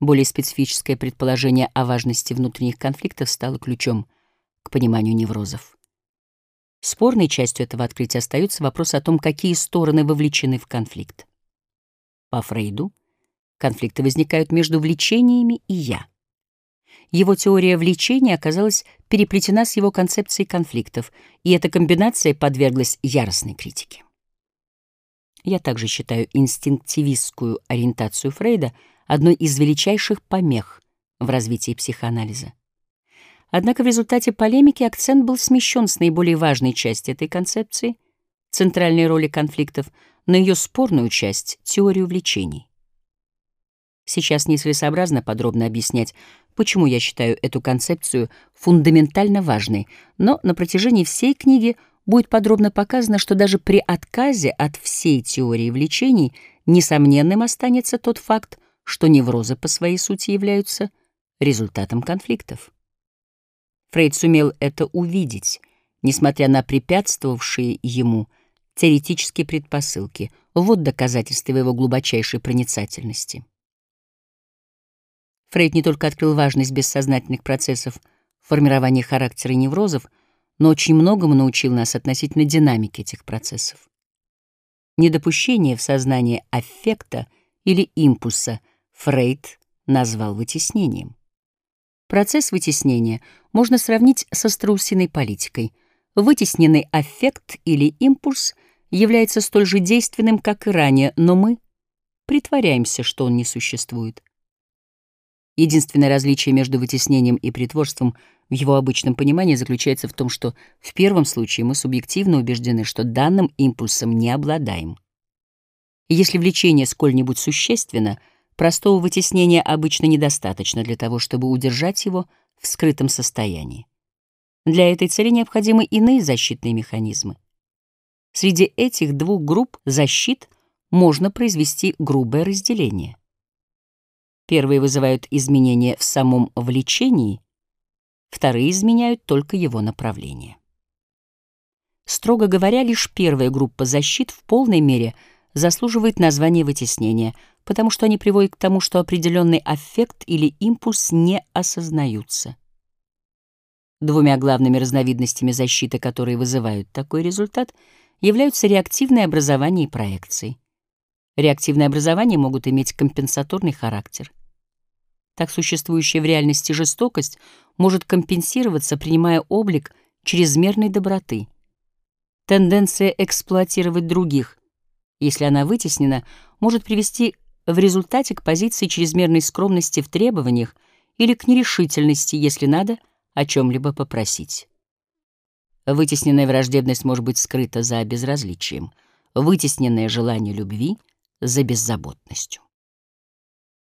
Более специфическое предположение о важности внутренних конфликтов стало ключом к пониманию неврозов. Спорной частью этого открытия остается вопрос о том, какие стороны вовлечены в конфликт. По Фрейду конфликты возникают между влечениями и «я». Его теория влечения оказалась переплетена с его концепцией конфликтов, и эта комбинация подверглась яростной критике. Я также считаю инстинктивистскую ориентацию Фрейда одной из величайших помех в развитии психоанализа. Однако в результате полемики акцент был смещен с наиболее важной части этой концепции, центральной роли конфликтов, на ее спорную часть, теорию влечений. Сейчас нецелесообразно подробно объяснять, почему я считаю эту концепцию фундаментально важной, но на протяжении всей книги будет подробно показано, что даже при отказе от всей теории влечений несомненным останется тот факт, что неврозы по своей сути являются результатом конфликтов. Фрейд сумел это увидеть, несмотря на препятствовавшие ему теоретические предпосылки. Вот доказательство его глубочайшей проницательности. Фрейд не только открыл важность бессознательных процессов формирования характера неврозов, но очень многому научил нас относительно динамики этих процессов. Недопущение в сознании аффекта или импульса Фрейд назвал вытеснением. Процесс вытеснения можно сравнить со страусиной политикой. Вытесненный аффект или импульс является столь же действенным, как и ранее, но мы притворяемся, что он не существует. Единственное различие между вытеснением и притворством в его обычном понимании заключается в том, что в первом случае мы субъективно убеждены, что данным импульсом не обладаем. Если влечение сколь-нибудь существенно, простого вытеснения обычно недостаточно для того, чтобы удержать его в скрытом состоянии. Для этой цели необходимы иные защитные механизмы. Среди этих двух групп защит можно произвести грубое разделение — Первые вызывают изменения в самом влечении, вторые изменяют только его направление. Строго говоря, лишь первая группа защит в полной мере заслуживает названия вытеснения, потому что они приводят к тому, что определенный аффект или импульс не осознаются. Двумя главными разновидностями защиты, которые вызывают такой результат, являются реактивное образование и проекции. Реактивные образования могут иметь компенсаторный характер. Так существующая в реальности жестокость может компенсироваться, принимая облик чрезмерной доброты. Тенденция эксплуатировать других, если она вытеснена, может привести в результате к позиции чрезмерной скромности в требованиях или к нерешительности, если надо о чем-либо попросить. Вытесненная враждебность может быть скрыта за безразличием, вытесненное желание любви — за беззаботностью.